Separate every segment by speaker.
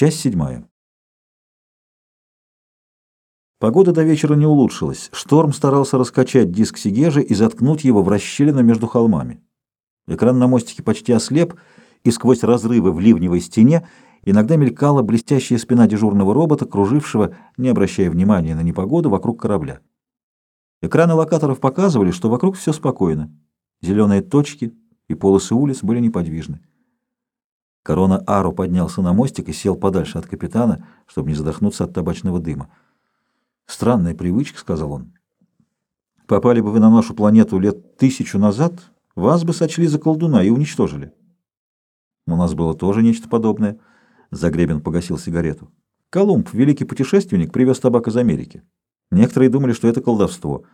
Speaker 1: Часть седьмая. Погода до вечера не улучшилась. Шторм старался раскачать диск Сигежи и заткнуть его в расщелину между холмами. Экран на мостике почти ослеп, и сквозь разрывы в ливневой стене иногда мелькала блестящая спина дежурного робота, кружившего, не обращая внимания на непогоду, вокруг корабля. Экраны локаторов показывали, что вокруг все спокойно. Зеленые точки и полосы улиц были неподвижны. Корона Ару поднялся на мостик и сел подальше от капитана, чтобы не задохнуться от табачного дыма. «Странная привычка», — сказал он. «Попали бы вы на нашу планету лет тысячу назад, вас бы сочли за колдуна и уничтожили». «У нас было тоже нечто подобное». Загребин погасил сигарету. «Колумб, великий путешественник, привез табак из Америки. Некоторые думали, что это колдовство.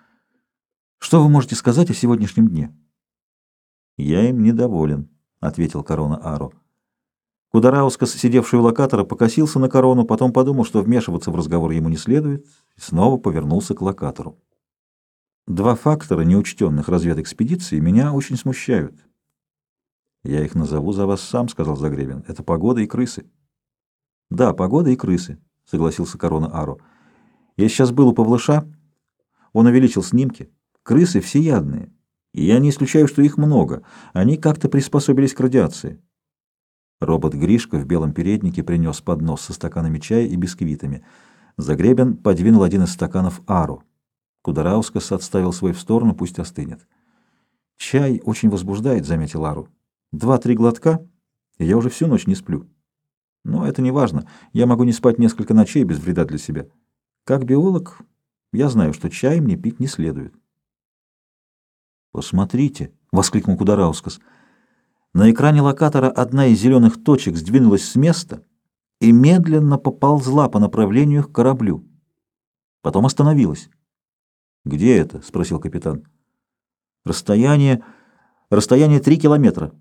Speaker 1: Что вы можете сказать о сегодняшнем дне?» «Я им недоволен», — ответил корона Ару. Кудараускас, сидевший у локатора, покосился на корону, потом подумал, что вмешиваться в разговор ему не следует, и снова повернулся к локатору. Два фактора неучтенных разведэкспедиций меня очень смущают. «Я их назову за вас сам», — сказал Загребин. «Это погода и крысы». «Да, погода и крысы», — согласился Корона Ару. «Я сейчас был у Павлыша. Он увеличил снимки. Крысы всеядные. И я не исключаю, что их много. Они как-то приспособились к радиации». Робот Гришка в белом переднике принес поднос со стаканами чая и бисквитами. Загребен подвинул один из стаканов Ару. Кудараускас отставил свой в сторону, пусть остынет. «Чай очень возбуждает», — заметил Ару. «Два-три глотка, и я уже всю ночь не сплю. Но это не важно. Я могу не спать несколько ночей без вреда для себя. Как биолог, я знаю, что чай мне пить не следует». «Посмотрите», — воскликнул Кудараускас, — на экране локатора одна из зеленых точек сдвинулась с места и медленно поползла по направлению к кораблю. Потом остановилась. «Где это?» — спросил капитан. «Расстояние... Расстояние 3 километра.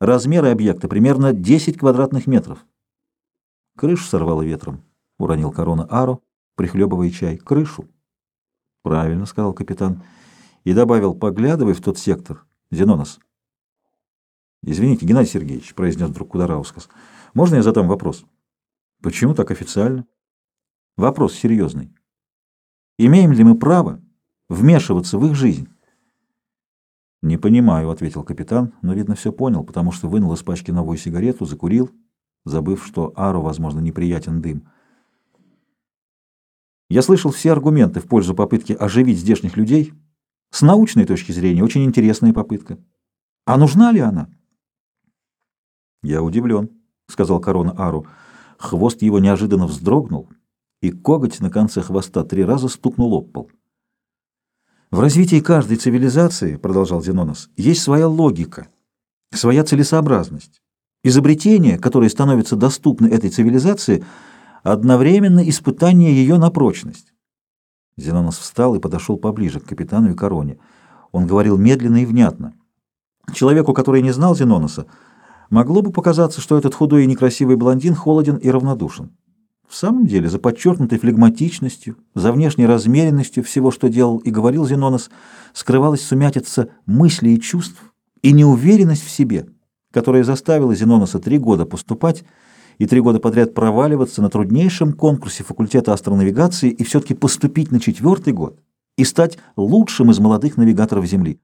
Speaker 1: Размеры объекта примерно 10 квадратных метров». «Крышу сорвало ветром», — уронил корона Аро, прихлебывая чай. «Крышу». «Правильно», — сказал капитан. И добавил, поглядывай в тот сектор. «Зенонос». «Извините, Геннадий Сергеевич», — произнес вдруг Кудараускас, — «можно я задам вопрос?» «Почему так официально?» «Вопрос серьезный. Имеем ли мы право вмешиваться в их жизнь?» «Не понимаю», — ответил капитан, но, видно, все понял, потому что вынул из пачки новую сигарету, закурил, забыв, что Ару, возможно, неприятен дым. Я слышал все аргументы в пользу попытки оживить здешних людей. С научной точки зрения очень интересная попытка. А нужна ли она? «Я удивлен», — сказал корона Ару. Хвост его неожиданно вздрогнул, и коготь на конце хвоста три раза стукнул об пол. «В развитии каждой цивилизации, — продолжал Зенонос, — есть своя логика, своя целесообразность. Изобретение, которое становится доступно этой цивилизации, одновременно испытание ее на прочность». Зенонос встал и подошел поближе к капитану и короне. Он говорил медленно и внятно. Человеку, который не знал Зеноноса, — Могло бы показаться, что этот худой и некрасивый блондин холоден и равнодушен. В самом деле, за подчеркнутой флегматичностью, за внешней размеренностью всего, что делал и говорил Зенонос, скрывалась сумятица мыслей и чувств и неуверенность в себе, которая заставила Зеноноса три года поступать и три года подряд проваливаться на труднейшем конкурсе факультета астронавигации и все-таки поступить на четвертый год и стать лучшим из молодых навигаторов Земли.